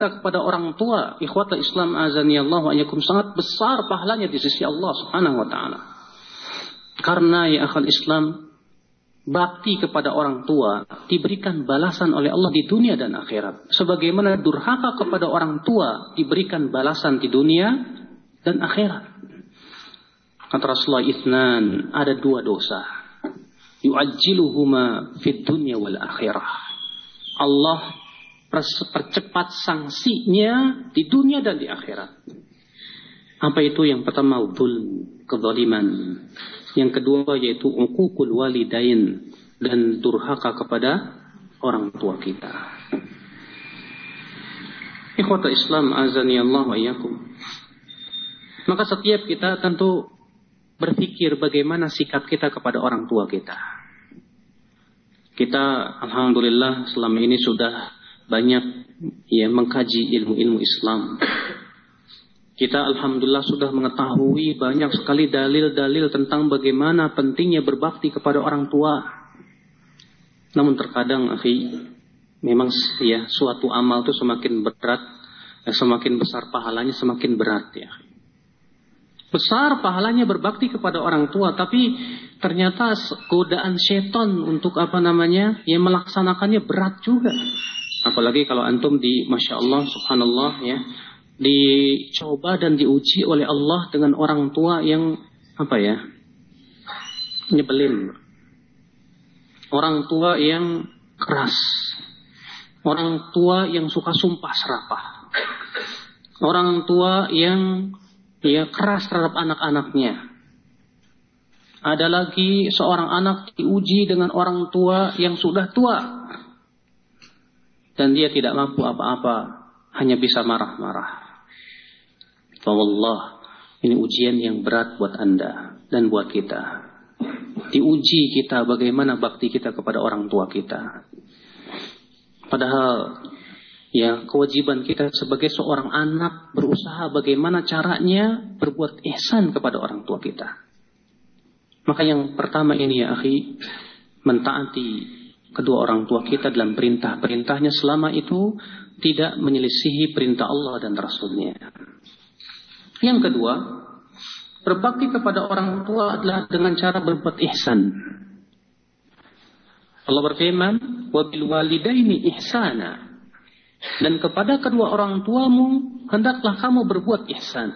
kepada orang tua, ikhwatul Islam azani Allah wa sangat besar pahalanya di sisi Allah Subhanahu wa taala. Karena ya akal Islam bakti kepada orang tua diberikan balasan oleh Allah di dunia dan akhirat. Sebagaimana durhaka kepada orang tua diberikan balasan di dunia dan akhirat. Kata Rasulullah Ithnan, ada dua dosa. Yu'ajjiluhuma fid dunya wal akhirah. Allah percepat sanksinya di dunia dan di akhirat. Apa itu yang pertama? Dhul, kezaliman. Yang kedua yaitu uququl walidain dan durhaka kepada orang tua kita. Ikhwata Islam azani Allah wa iyakum. Maka setiap kita tentu berpikir bagaimana sikap kita kepada orang tua kita. Kita alhamdulillah selama ini sudah banyak ya mengkaji ilmu-ilmu Islam. Kita alhamdulillah sudah mengetahui banyak sekali dalil-dalil tentang bagaimana pentingnya berbakti kepada orang tua. Namun terkadang, akhi, memang ya suatu amal itu semakin berat, ya, semakin besar pahalanya semakin berat ya. Besar pahalanya berbakti kepada orang tua, tapi ternyata godaan seton untuk apa namanya, ya melaksanakannya berat juga. Apalagi kalau antum di Masya Allah, Subhanallah ya, dicoba dan diuji oleh Allah dengan orang tua yang apa ya, nyebelin. Orang tua yang keras. Orang tua yang suka sumpah serapah. Orang tua yang ya keras terhadap anak-anaknya. Ada lagi seorang anak diuji dengan orang tua yang sudah tua dan dia tidak mampu apa-apa, hanya bisa marah-marah. Wallah, ini ujian yang berat buat Anda dan buat kita. Diuji kita bagaimana bakti kita kepada orang tua kita. Padahal ya kewajiban kita sebagai seorang anak berusaha bagaimana caranya berbuat ihsan kepada orang tua kita. Maka yang pertama ini ya akhi, mentaati kedua orang tua kita dalam perintah-perintahnya selama itu tidak menyelisihi perintah Allah dan Rasulnya. Yang kedua, berbakti kepada orang tua adalah dengan cara berbuat ihsan. Allah berfirman, "Wabil walidaini ihsana." Dan kepada kedua orang tuamu hendaklah kamu berbuat ihsan.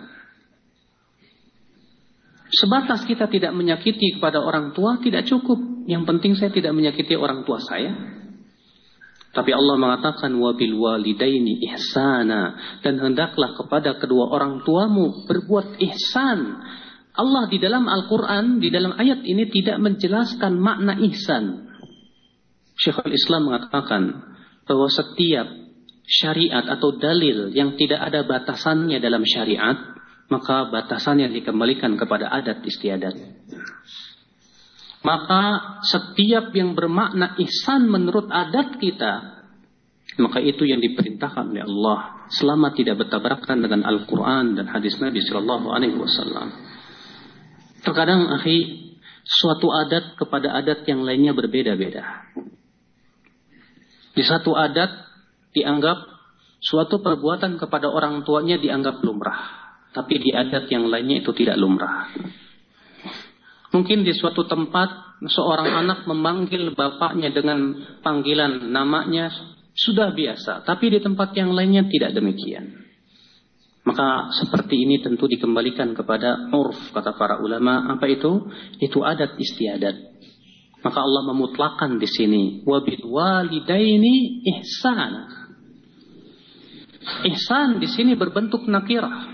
Sebatas kita tidak menyakiti kepada orang tua tidak cukup. Yang penting saya tidak menyakiti orang tua saya. Tapi Allah mengatakan wabil walidaini ihsana dan hendaklah kepada kedua orang tuamu berbuat ihsan. Allah di dalam Al-Qur'an di dalam ayat ini tidak menjelaskan makna ihsan. Syekhul Islam mengatakan bahwa setiap syariat atau dalil yang tidak ada batasannya dalam syariat maka batasannya dikembalikan kepada adat istiadat. Maka setiap yang bermakna ihsan menurut adat kita, maka itu yang diperintahkan oleh Allah selama tidak bertabrakan dengan Al-Quran dan hadis Nabi Shallallahu Alaihi Wasallam. Terkadang, akhi, suatu adat kepada adat yang lainnya berbeda-beda. Di satu adat dianggap suatu perbuatan kepada orang tuanya dianggap lumrah tapi di adat yang lainnya itu tidak lumrah. Mungkin di suatu tempat seorang anak memanggil bapaknya dengan panggilan namanya sudah biasa, tapi di tempat yang lainnya tidak demikian. Maka seperti ini tentu dikembalikan kepada urf kata para ulama. Apa itu? Itu adat istiadat. Maka Allah memutlakan di sini wabil walidaini ihsan. Ihsan di sini berbentuk nakirah.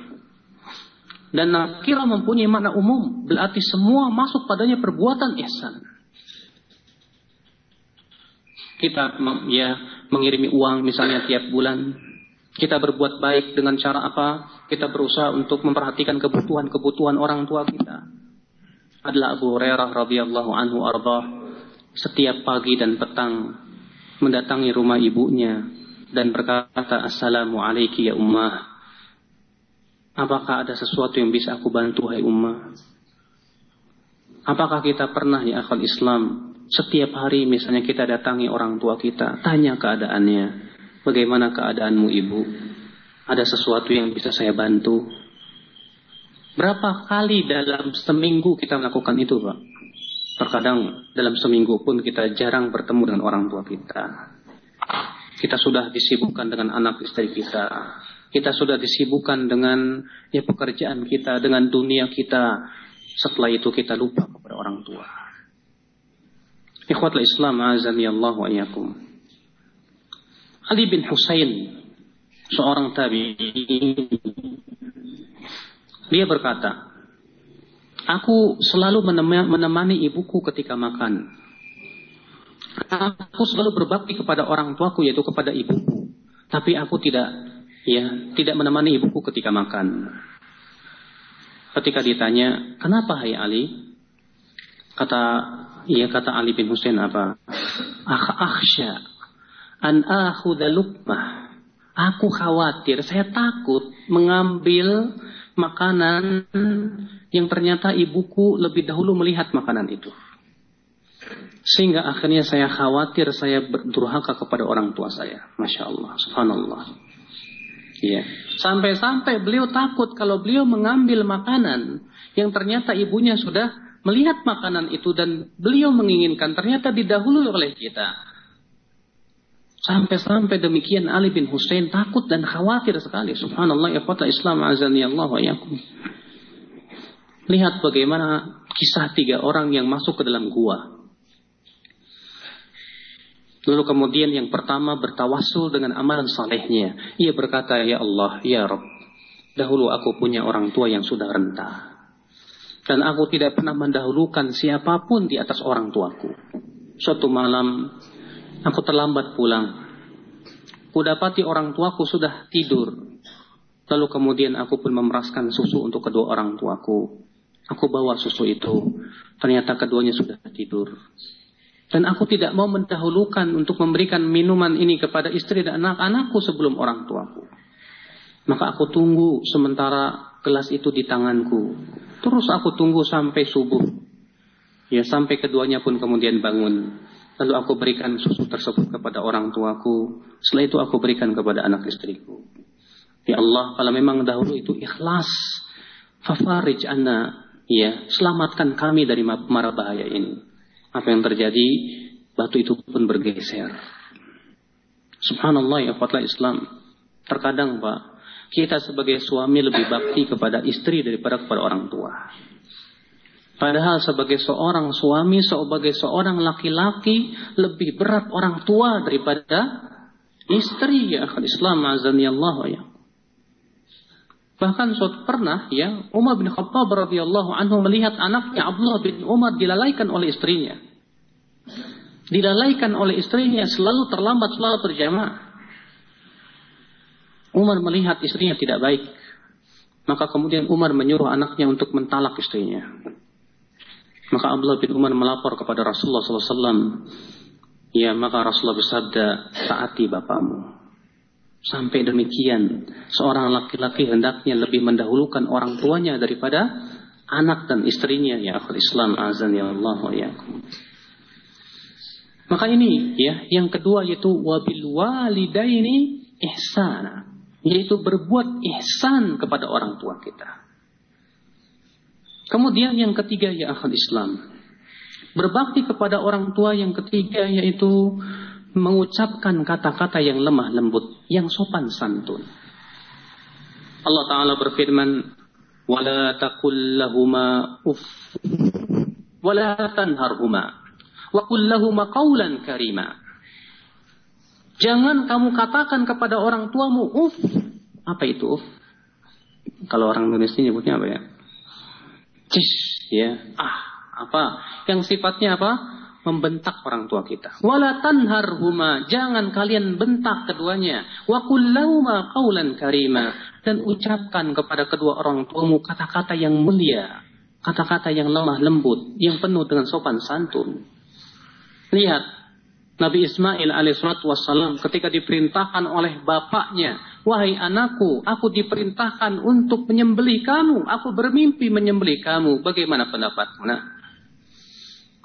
Dan nakira mempunyai makna umum. Berarti semua masuk padanya perbuatan ihsan. Kita ya mengirimi uang misalnya tiap bulan. Kita berbuat baik dengan cara apa? Kita berusaha untuk memperhatikan kebutuhan-kebutuhan orang tua kita. Adalah Abu Hurairah radhiyallahu anhu arba setiap pagi dan petang mendatangi rumah ibunya dan berkata assalamualaikum ya ummah Apakah ada sesuatu yang bisa aku bantu, hai ummah? Apakah kita pernah ya akal Islam setiap hari misalnya kita datangi orang tua kita, tanya keadaannya, bagaimana keadaanmu ibu? Ada sesuatu yang bisa saya bantu? Berapa kali dalam seminggu kita melakukan itu, Pak? Terkadang dalam seminggu pun kita jarang bertemu dengan orang tua kita. Kita sudah disibukkan dengan anak istri kita. Kita sudah disibukkan dengan ya pekerjaan kita, dengan dunia kita. Setelah itu kita lupa kepada orang tua. Ikhwatlah Islam azani Allah wa iyakum. Ali bin Husain seorang tabi dia berkata, Aku selalu menemani ibuku ketika makan. Aku selalu berbakti kepada orang tuaku yaitu kepada ibuku. Tapi aku tidak ya tidak menemani ibuku ketika makan. Ketika ditanya, "Kenapa hai Ali?" Kata ia kata Ali bin Husain apa? Ah akhsya an akhudha luqmah. Aku khawatir, saya takut mengambil makanan yang ternyata ibuku lebih dahulu melihat makanan itu. Sehingga akhirnya saya khawatir saya berdurhaka kepada orang tua saya. Masya Allah, subhanallah. Ya. Sampai-sampai beliau takut kalau beliau mengambil makanan yang ternyata ibunya sudah melihat makanan itu dan beliau menginginkan ternyata didahului oleh kita. Sampai-sampai demikian Ali bin Hussein takut dan khawatir sekali. Subhanallah kota Islam azani Allah wa yakum. Lihat bagaimana kisah tiga orang yang masuk ke dalam gua. Lalu kemudian yang pertama bertawasul dengan amalan salehnya. Ia berkata, Ya Allah, Ya Rabb, dahulu aku punya orang tua yang sudah renta. Dan aku tidak pernah mendahulukan siapa pun di atas orang tuaku. Suatu malam Aku terlambat pulang. Kudapati orang tuaku sudah tidur. Lalu kemudian aku pun memeraskan susu untuk kedua orang tuaku. Aku bawa susu itu. Ternyata keduanya sudah tidur. Dan aku tidak mau mendahulukan untuk memberikan minuman ini kepada istri dan anak-anakku sebelum orang tuaku. Maka aku tunggu sementara gelas itu di tanganku. Terus aku tunggu sampai subuh. Ya sampai keduanya pun kemudian bangun. Lalu aku berikan susu tersebut kepada orang tuaku. Setelah itu aku berikan kepada anak istriku. Ya Allah, kalau memang dahulu itu ikhlas. Fafarij anna. Ya, selamatkan kami dari mara bahaya ini. Apa yang terjadi? Batu itu pun bergeser. Subhanallah ya fatlah Islam. Terkadang Pak, kita sebagai suami lebih bakti kepada istri daripada kepada orang tua. Padahal sebagai seorang suami, sebagai seorang laki-laki lebih berat orang tua daripada istri ya Islam azani Allah ya. Bahkan suatu pernah ya Umar bin Khattab radhiyallahu anhu melihat anaknya Abdullah bin Umar dilalaikan oleh istrinya. Dilalaikan oleh istrinya selalu terlambat selalu berjamaah. Umar melihat istrinya tidak baik. Maka kemudian Umar menyuruh anaknya untuk mentalak istrinya. Maka Abdullah bin Umar melapor kepada Rasulullah SAW. Ya, maka Rasulullah bersabda, taati bapakmu. Sampai demikian, seorang laki-laki hendaknya lebih mendahulukan orang tuanya daripada anak dan istrinya. Ya akhul Islam, azan ya Allah ya Maka ini ya, yang kedua yaitu wabil walidaini ihsana. Yaitu berbuat ihsan kepada orang tua kita. Kemudian yang ketiga ya akal Islam. Berbakti kepada orang tua yang ketiga yaitu mengucapkan kata-kata yang lemah lembut, yang sopan santun. Allah Ta'ala berfirman, وَلَا تَقُلْ لَهُمَا أُفْ وَلَا تَنْهَرْهُمَا وَقُلْ لَهُمَا قَوْلًا كَرِيمًا Jangan kamu katakan kepada orang tuamu, uf. Apa itu uf? Kalau orang Indonesia nyebutnya apa ya? cis ya ah apa yang sifatnya apa Membentak orang tua kita. Wala tanharhuma jangan kalian bentak keduanya. Wa kullahuma qaulan karima dan ucapkan kepada kedua orang tuamu kata-kata yang mulia kata-kata yang lemah lembut yang penuh dengan sopan santun. Lihat Nabi Ismail alaihissalatu wassalam ketika diperintahkan oleh bapaknya, wahai anakku, aku diperintahkan untuk menyembelih kamu, aku bermimpi menyembelih kamu, bagaimana pendapatmu? Nah,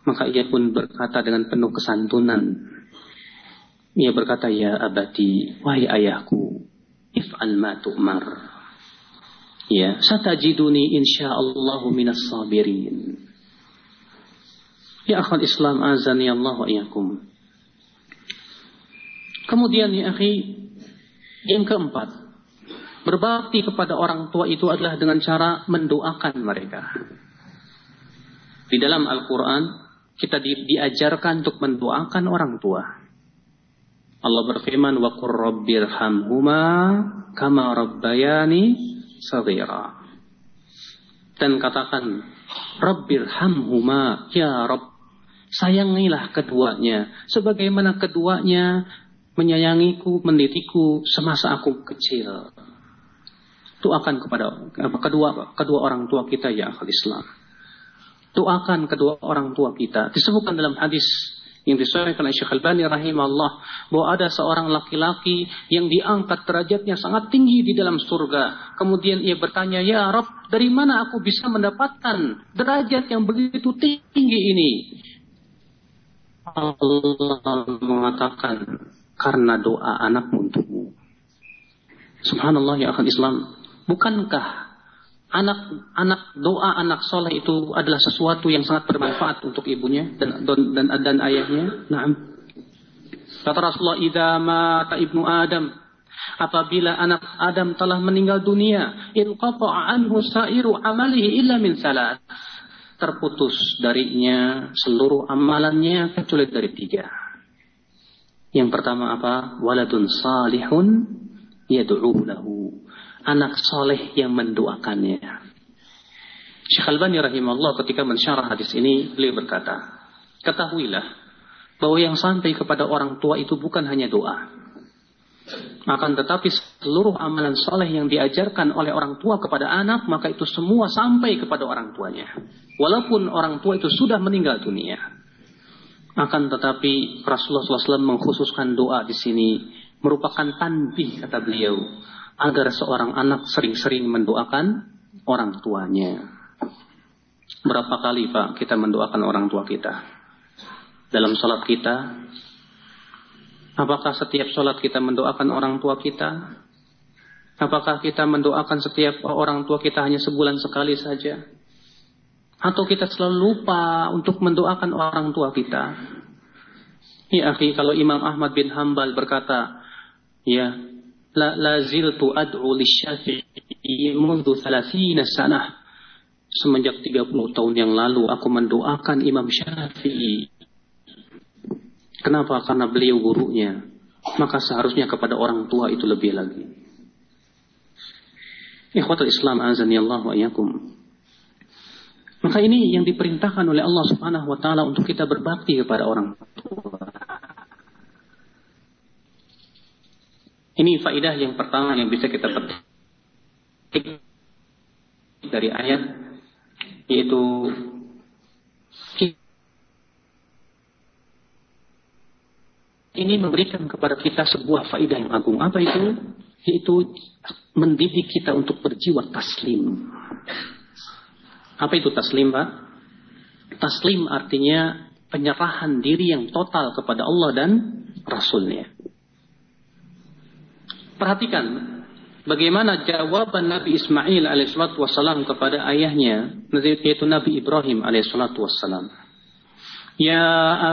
maka ia pun berkata dengan penuh kesantunan. Ia berkata, ya abadi, wahai ayahku, if'al ma tu'mar. Ya, satajiduni insyaallah minas sabirin. Ya akhal Islam azani Allah wa iyakum. Kemudian ya akhi, yang keempat, berbakti kepada orang tua itu adalah dengan cara mendoakan mereka. Di dalam Al-Quran, kita di, diajarkan untuk mendoakan orang tua. Allah berfirman, wa rabbirhamhuma kama rabbayani saghira. Dan katakan, Rabbirhamhuma, ya Rabb, sayangilah keduanya, sebagaimana keduanya menyayangiku, mendidikku semasa aku kecil. Doakan kepada kedua kedua orang tua kita ya akal Islam. Doakan kedua orang tua kita. Disebutkan dalam hadis yang disahihkan oleh Syekh Al-Bani rahimahullah bahwa ada seorang laki-laki yang diangkat derajatnya sangat tinggi di dalam surga. Kemudian ia bertanya, "Ya Rabb, dari mana aku bisa mendapatkan derajat yang begitu tinggi ini?" Allah mengatakan, "Karena doa anakmu untukmu." Subhanallah ya akal Islam. Bukankah anak anak doa anak soleh itu adalah sesuatu yang sangat bermanfaat untuk ibunya dan dan, dan ayahnya? Nah, kata Rasulullah, "Idza mata ibnu Adam, apabila anak Adam telah meninggal dunia, inqata'a anhu sa'iru amalihi illa min salat." Terputus darinya seluruh amalannya kecuali dari tiga. Yang pertama apa? Waladun salihun yad'u lahu anak soleh yang mendoakannya. Syekh Al-Bani rahimahullah ketika mensyarah hadis ini, beliau berkata, ketahuilah bahwa yang sampai kepada orang tua itu bukan hanya doa. Akan tetapi seluruh amalan soleh yang diajarkan oleh orang tua kepada anak, maka itu semua sampai kepada orang tuanya. Walaupun orang tua itu sudah meninggal dunia. Akan tetapi Rasulullah SAW mengkhususkan doa di sini merupakan tanbih kata beliau agar seorang anak sering-sering mendoakan orang tuanya. Berapa kali Pak kita mendoakan orang tua kita? Dalam sholat kita, apakah setiap sholat kita mendoakan orang tua kita? Apakah kita mendoakan setiap orang tua kita hanya sebulan sekali saja? Atau kita selalu lupa untuk mendoakan orang tua kita? Ya akhi, kalau Imam Ahmad bin Hambal berkata, ya la laziltu ad'u lisyafi'i mundu 30 sanah. Semenjak 30 tahun yang lalu aku mendoakan Imam Syafi'i. Kenapa? Karena beliau gurunya. Maka seharusnya kepada orang tua itu lebih lagi. Ikhwatul Islam azani Allah wa iyakum maka ini yang diperintahkan oleh Allah Subhanahu wa taala untuk kita berbakti kepada orang tua Ini faidah yang pertama yang bisa kita petik dari ayat yaitu ini memberikan kepada kita sebuah faidah yang agung. Apa itu? Yaitu mendidik kita untuk berjiwa taslim. Apa itu taslim, Pak? Taslim artinya penyerahan diri yang total kepada Allah dan Rasulnya. Perhatikan bagaimana jawaban Nabi Ismail alaihissalatu wassalam kepada ayahnya yaitu Nabi Ibrahim alaihissalatu wassalam. Ya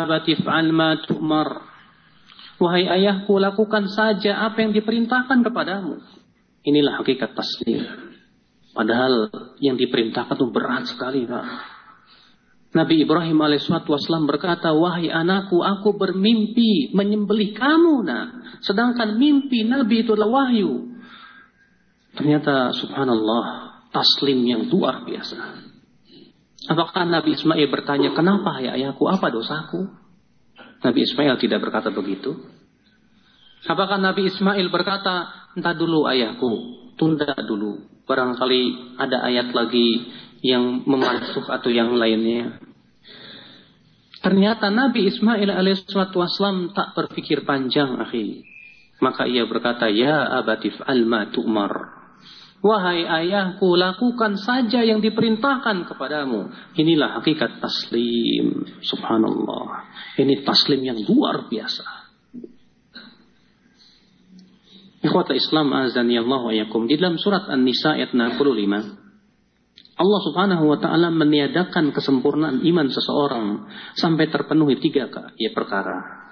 abati fa'al ma tu'mar. Wahai ayahku lakukan saja apa yang diperintahkan kepadamu. Inilah hakikat taslim. Padahal yang diperintahkan itu berat sekali Pak. Nabi Ibrahim alaihissalam berkata, wahai anakku, aku bermimpi menyembelih kamu. Nah, sedangkan mimpi Nabi itu adalah wahyu. Ternyata subhanallah, taslim yang luar biasa. Apakah Nabi Ismail bertanya, kenapa ya ayahku, apa dosaku? Nabi Ismail tidak berkata begitu. Apakah Nabi Ismail berkata, entah dulu ayahku, tunda dulu. Barangkali ada ayat lagi yang memasuk atau yang lainnya. Ternyata Nabi Ismail alaihissalam tak berpikir panjang, akhi. Maka ia berkata, Ya abatif alma tu'mar. Wahai ayahku, lakukan saja yang diperintahkan kepadamu. Inilah hakikat taslim. Subhanallah. Ini taslim yang luar biasa. Ikhwata Islam azani Allah wa yakum. Di dalam surat An-Nisa ayat 65, Allah Subhanahu wa taala meniadakan kesempurnaan iman seseorang sampai terpenuhi tiga ya perkara.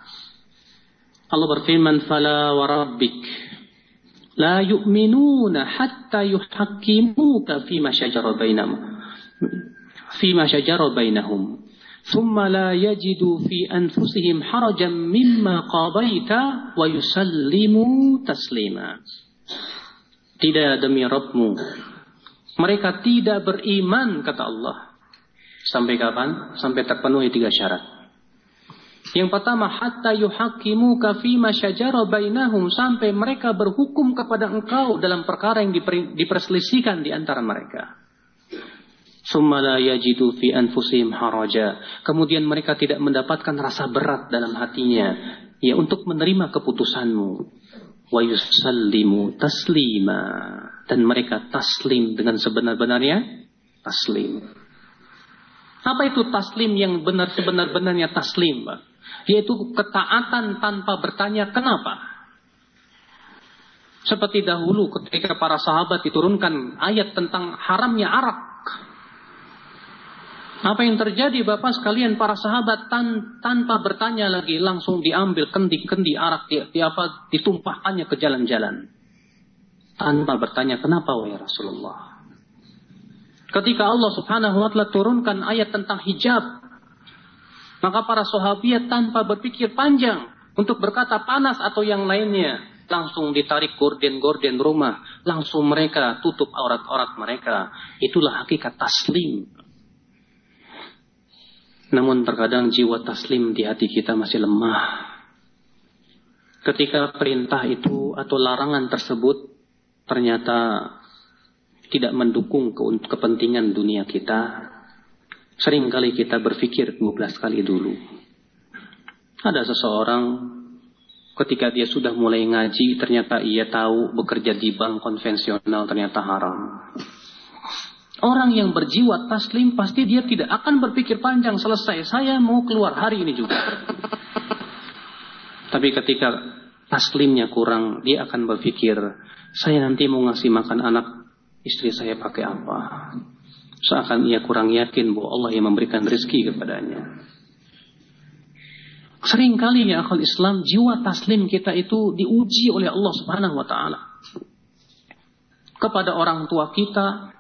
Allah berfirman fala warabbik la yu'minuna hatta yuhaqqimuka fima syajara bainahum. Fima syajara bainahum. Thumma la yajidu fi anfusihim harajan mimma qadaita wa yusallimu taslima. Tidak demi Rabbmu mereka tidak beriman kata Allah sampai kapan sampai terpenuhi tiga syarat yang pertama hatta yuhakimu fima syajara bainahum sampai mereka berhukum kepada engkau dalam perkara yang diperselisihkan di antara mereka Summa yajidu fi anfusihim haraja. Kemudian mereka tidak mendapatkan rasa berat dalam hatinya ya untuk menerima keputusanmu. Wa yusallimu taslima dan mereka taslim dengan sebenar-benarnya taslim. Apa itu taslim yang benar sebenar-benarnya taslim? Yaitu ketaatan tanpa bertanya kenapa. Seperti dahulu ketika para sahabat diturunkan ayat tentang haramnya arak apa yang terjadi Bapak sekalian para sahabat tan tanpa bertanya lagi langsung diambil kendi-kendi arak di, di apa ditumpahkannya ke jalan-jalan. Tanpa bertanya kenapa wahai Rasulullah. Ketika Allah Subhanahu wa taala turunkan ayat tentang hijab, maka para sahabat tanpa berpikir panjang untuk berkata panas atau yang lainnya, langsung ditarik gorden-gorden rumah, langsung mereka tutup aurat-aurat mereka. Itulah hakikat taslim. Namun terkadang jiwa taslim di hati kita masih lemah. Ketika perintah itu atau larangan tersebut ternyata tidak mendukung ke kepentingan dunia kita, sering kali kita berpikir 12 kali dulu. Ada seseorang ketika dia sudah mulai ngaji ternyata ia tahu bekerja di bank konvensional ternyata haram. Orang yang berjiwa taslim pasti dia tidak akan berpikir panjang selesai. Saya mau keluar hari ini juga. Tapi ketika taslimnya kurang, dia akan berpikir, saya nanti mau ngasih makan anak istri saya pakai apa. Seakan ia kurang yakin bahwa Allah yang memberikan rezeki kepadanya. Seringkali ya akal Islam, jiwa taslim kita itu diuji oleh Allah subhanahu wa ta'ala. Kepada orang tua kita,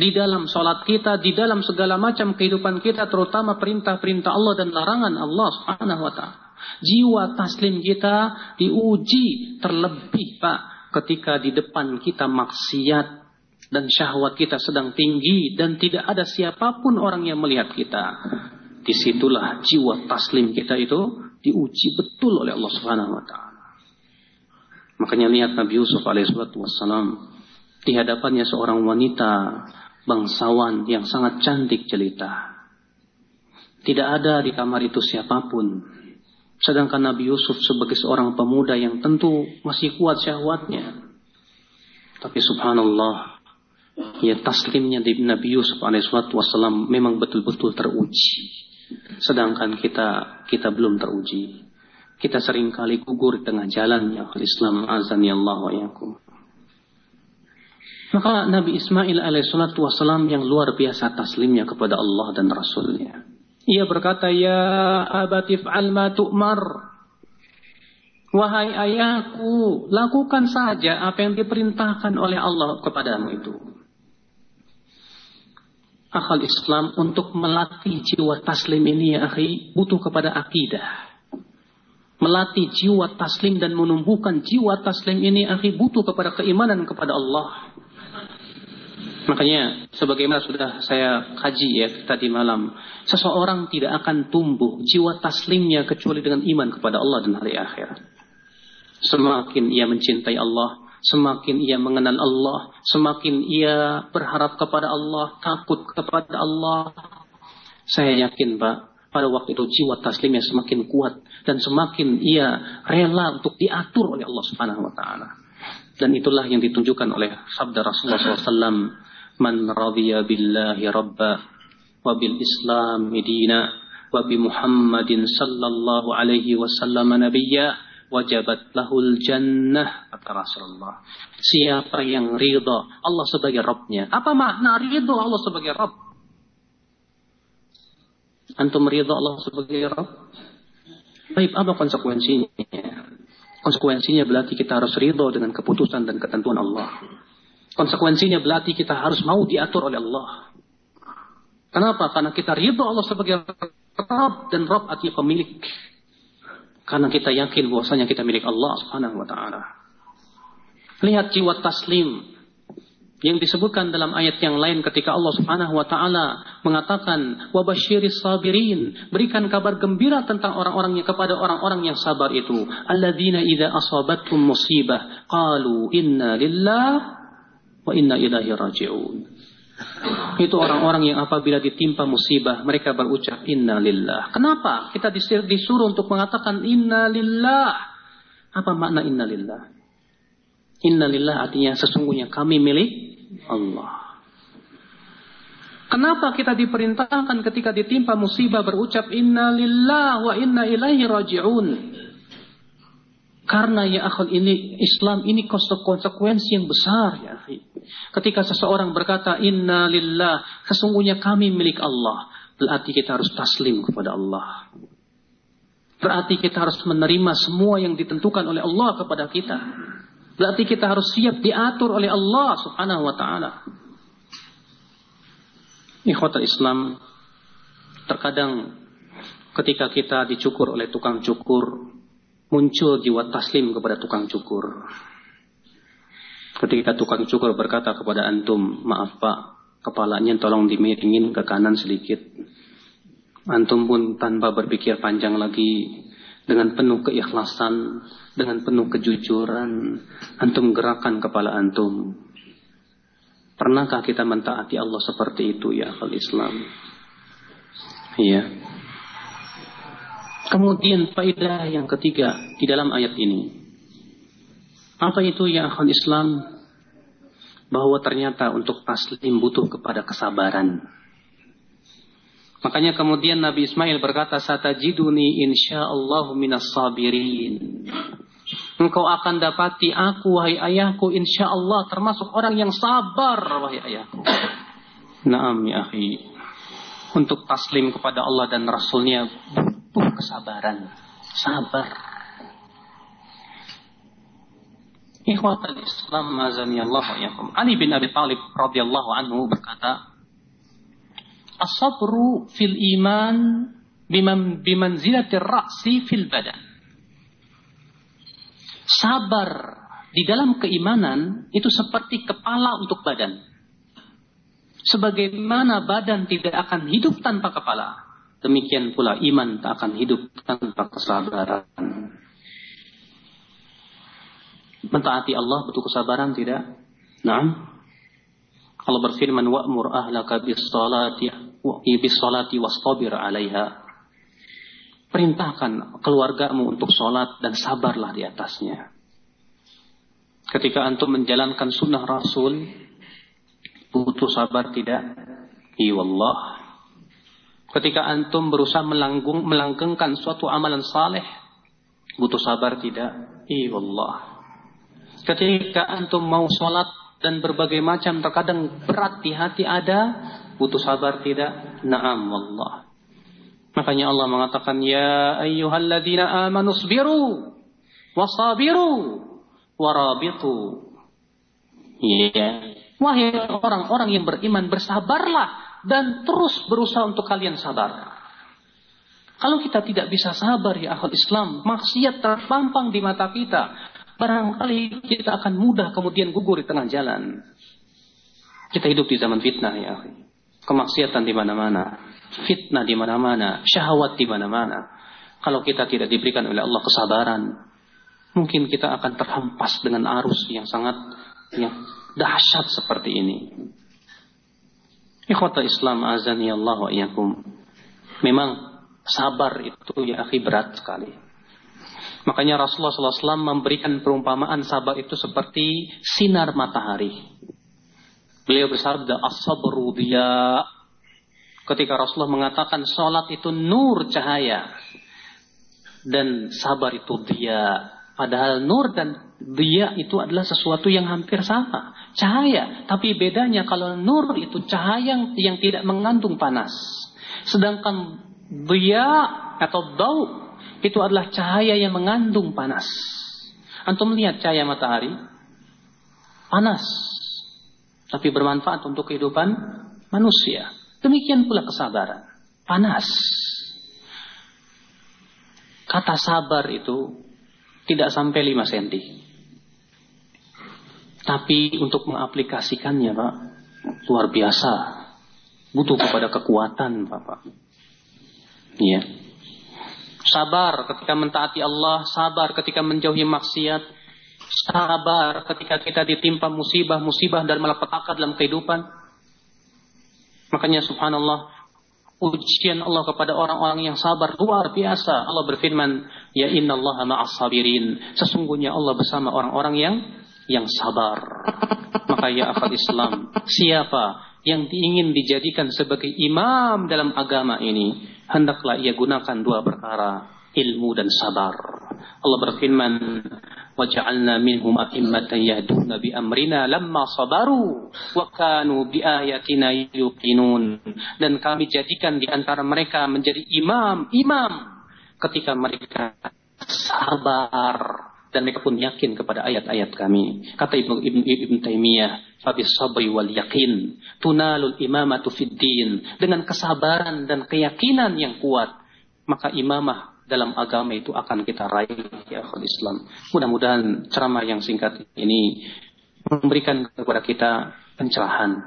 di dalam sholat kita, di dalam segala macam kehidupan kita, terutama perintah-perintah Allah dan larangan Allah Subhanahu wa taala. Jiwa taslim kita diuji terlebih, Pak, ketika di depan kita maksiat dan syahwat kita sedang tinggi dan tidak ada siapa pun orang yang melihat kita. Di situlah jiwa taslim kita itu diuji betul oleh Allah Subhanahu wa taala. Makanya lihat Nabi Yusuf alaihissalam di hadapannya seorang wanita bangsawan yang sangat cantik jelita. Tidak ada di kamar itu siapa pun. Sedangkan Nabi Yusuf sebagai seorang pemuda yang tentu masih kuat syahwatnya. Tapi subhanallah, ya taslimnya di Nabi Yusuf alaihissalam memang betul-betul teruji. Sedangkan kita kita belum teruji. Kita sering kali gugur di tengah jalan ya Islam azan ya Allah wa yakum. Maka Nabi Ismail alaihissalatu wassalam yang luar biasa taslimnya kepada Allah dan Rasulnya. Ia berkata, Ya abatif alma tu'mar. Wahai ayahku, lakukan saja apa yang diperintahkan oleh Allah kepadamu itu. Akal Islam untuk melatih jiwa taslim ini ya akhi, butuh kepada akidah. Melatih jiwa taslim dan menumbuhkan jiwa taslim ini akhi, butuh kepada keimanan kepada Allah. Makanya sebagaimana sudah saya kaji ya tadi malam, seseorang tidak akan tumbuh jiwa taslimnya kecuali dengan iman kepada Allah dan hari akhir. Semakin ia mencintai Allah, semakin ia mengenal Allah, semakin ia berharap kepada Allah, takut kepada Allah. Saya yakin Pak, pada waktu itu jiwa taslimnya semakin kuat dan semakin ia rela untuk diatur oleh Allah Subhanahu wa taala. Dan itulah yang ditunjukkan oleh sabda Rasulullah SAW من رضي بالله ربا وبالإسلام دينا وبمحمد صلى الله عليه وسلم نبيا wajabat lahul jannah kata Rasulullah. Siapa yang ridho Allah sebagai Rabbnya. Apa makna ridho Allah sebagai Rabb? Antum ridho Allah sebagai Rabb? Baik, apa konsekuensinya? Konsekuensinya berarti kita harus ridho dengan keputusan dan ketentuan Allah. Konsekuensinya berarti kita harus mau diatur oleh Allah. Kenapa? Karena kita ridho Allah sebagai Rabb dan Rabb artinya pemilik. Karena kita yakin bahwasanya kita milik Allah Subhanahu wa taala. Lihat jiwa taslim yang disebutkan dalam ayat yang lain ketika Allah Subhanahu wa taala mengatakan wabasyiris sabirin berikan kabar gembira tentang orang-orang yang kepada orang-orang yang sabar itu alladzina idza asabatkum musibah qalu inna lillah wa inna ilaihi raji'un itu orang-orang yang apabila ditimpa musibah mereka berucap inna lillah. Kenapa? Kita disuruh untuk mengatakan inna lillah. Apa makna inna lillah? Inna lillah artinya sesungguhnya kami milik Allah. Kenapa kita diperintahkan ketika ditimpa musibah berucap inna lillah wa inna ilaihi raji'un? Karena ya akhul ini Islam ini konsekuensi yang besar ya Ketika seseorang berkata inna lillah sesungguhnya kami milik Allah, berarti kita harus taslim kepada Allah. Berarti kita harus menerima semua yang ditentukan oleh Allah kepada kita. Berarti kita harus siap diatur oleh Allah Subhanahu wa taala. Ikhwatul Islam terkadang ketika kita dicukur oleh tukang cukur muncul jiwa taslim kepada tukang cukur. Ketika tukang cukur berkata kepada antum, maaf pak, kepalanya tolong dimiringin ke kanan sedikit. Antum pun tanpa berpikir panjang lagi, dengan penuh keikhlasan, dengan penuh kejujuran, antum gerakan kepala antum. Pernahkah kita mentaati Allah seperti itu ya al Islam? Iya. Kemudian faedah yang ketiga di dalam ayat ini. Apa itu ya akhul Islam? Bahwa ternyata untuk taslim butuh kepada kesabaran. Makanya kemudian Nabi Ismail berkata, Satajiduni insyaallah minas sabirin. Engkau akan dapati aku, wahai ayahku, insya Allah termasuk orang yang sabar, wahai ayahku. Naam ya akhi. Untuk taslim kepada Allah dan Rasulnya kesabaran. Sabar. Ikhwatal Islam mazani Allah wa. Ali bin Abi Talib radhiyallahu anhu berkata, As-sabru fil iman biman bimanzilati ra'si fil badan. Sabar di dalam keimanan itu seperti kepala untuk badan. Sebagaimana badan tidak akan hidup tanpa kepala, Demikian pula iman tak akan hidup tanpa kesabaran. Mentaati Allah butuh kesabaran tidak? Nah, Allah berfirman wa'mur ahlaka bis salati bis salati wastabir 'alaiha. Perintahkan keluargamu untuk sholat dan sabarlah di atasnya. Ketika antum menjalankan sunnah Rasul, butuh sabar tidak? Iya Allah. Ketika antum berusaha melanggung, melanggengkan suatu amalan saleh, butuh sabar tidak? Iya Allah. Ketika antum mau sholat dan berbagai macam terkadang berat di hati ada, butuh sabar tidak? Naam Allah. Makanya Allah mengatakan, Ya ayyuhalladzina amanu sbiru, wasabiru, warabitu. Iya. Wahai orang-orang yang beriman, bersabarlah dan terus berusaha untuk kalian sabar. Kalau kita tidak bisa sabar ya akhul Islam, maksiat terpampang di mata kita. Barangkali kita akan mudah kemudian gugur di tengah jalan. Kita hidup di zaman fitnah ya. Kemaksiatan di mana-mana, fitnah di mana-mana, syahwat di mana-mana. Kalau kita tidak diberikan oleh Allah kesabaran, mungkin kita akan terhempas dengan arus yang sangat yang dahsyat seperti ini. Ikhwata Islam azani Allah wa. Memang sabar itu ya akhi berat sekali. Makanya Rasulullah SAW memberikan perumpamaan sabar itu seperti sinar matahari. Beliau bersabda, as-sabru dia. Ketika Rasulullah mengatakan sholat itu nur cahaya. Dan sabar itu dia. Padahal nur dan dia itu adalah sesuatu yang hampir sama. Cahaya. Tapi bedanya kalau nur itu cahaya yang tidak mengandung panas. Sedangkan dia atau dau itu adalah cahaya yang mengandung panas. Antum melihat cahaya matahari? Panas. Tapi bermanfaat untuk kehidupan manusia. Demikian pula kesabaran. Panas. Kata sabar itu tidak sampai 5 cm. Tapi untuk mengaplikasikannya, Pak, luar biasa. Butuh kepada kekuatan, Bapak. Iya. Sabar ketika mentaati Allah, sabar ketika menjauhi maksiat, sabar ketika kita ditimpa musibah-musibah dan malapetaka dalam kehidupan. Makanya subhanallah, ujian Allah kepada orang-orang yang sabar luar biasa. Allah berfirman, "Ya innallaha ma'as sabirin." Sesungguhnya Allah bersama orang-orang yang yang sabar. Maka ya akal Islam, siapa yang ingin dijadikan sebagai imam dalam agama ini, hendaklah ia gunakan dua perkara, ilmu dan sabar. Allah berfirman, وَجَعَلْنَا مِنْهُمْ أَئِمَّةً يَهْدُونَ بِأَمْرِنَا لَمَّا صَبَرُوا وَكَانُوا بِآيَاتِنَا يُقِنُونَ Dan kami jadikan di antara mereka menjadi imam-imam ketika mereka sabar dan mereka pun yakin kepada ayat-ayat kami. Kata Ibnu Ibn, Ibn Taimiyah, "Fabis sabri wal yakin tunalul imamatu fid din." Dengan kesabaran dan keyakinan yang kuat, maka imamah dalam agama itu akan kita raih ya Islam. Mudah-mudahan ceramah yang singkat ini memberikan kepada kita pencerahan,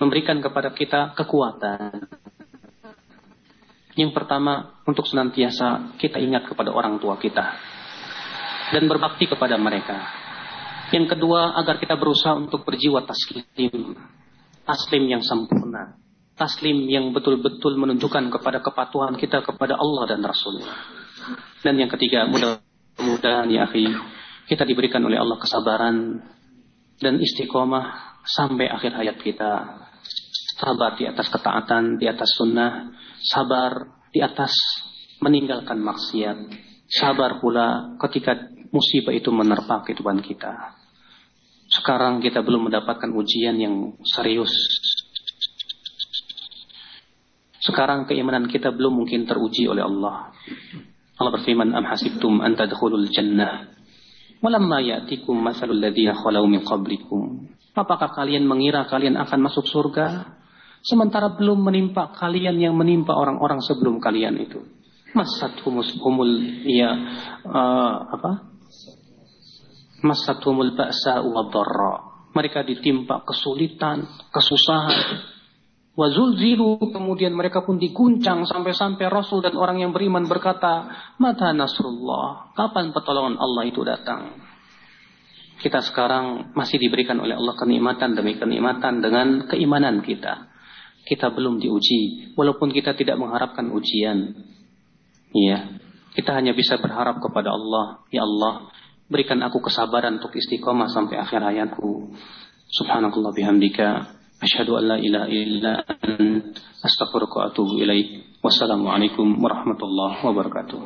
memberikan kepada kita kekuatan. Yang pertama, untuk senantiasa kita ingat kepada orang tua kita dan berbakti kepada mereka. Yang kedua, agar kita berusaha untuk berjiwa taslim, taslim yang sempurna, taslim yang betul-betul menunjukkan kepada kepatuhan kita kepada Allah dan Rasulnya. Dan yang ketiga, mudah-mudahan ya akhi, kita diberikan oleh Allah kesabaran dan istiqomah sampai akhir hayat kita. Sabar di atas ketaatan, di atas sunnah, sabar di atas meninggalkan maksiat, sabar pula ketika musibah itu menerpa kehidupan kita. Sekarang kita belum mendapatkan ujian yang serius. Sekarang keimanan kita belum mungkin teruji oleh Allah. Allah berfirman, "Am hasibtum an tadkhulul jannah walamma ya'tikum mathalul ladzina khalau min qablikum?" Apakah kalian mengira kalian akan masuk surga sementara belum menimpa kalian yang menimpa orang-orang sebelum kalian itu? Masat humus humul ya uh, apa? Masatumul ba'sa wa dharra. Mereka ditimpa kesulitan, kesusahan. Wazulzilu kemudian mereka pun diguncang sampai-sampai Rasul dan orang yang beriman berkata, "Mata nasrullah? Kapan pertolongan Allah itu datang?" Kita sekarang masih diberikan oleh Allah kenikmatan demi kenikmatan dengan keimanan kita. Kita belum diuji, walaupun kita tidak mengharapkan ujian. Iya, kita hanya bisa berharap kepada Allah, ya Allah, Berikan aku kesabaran untuk istiqomah sampai akhir hayatku. Subhanallah bihamdika. Asyhadu an la ilaha illa ant astaghfiruka wa atubu ilaik. Wassalamualaikum warahmatullahi wabarakatuh.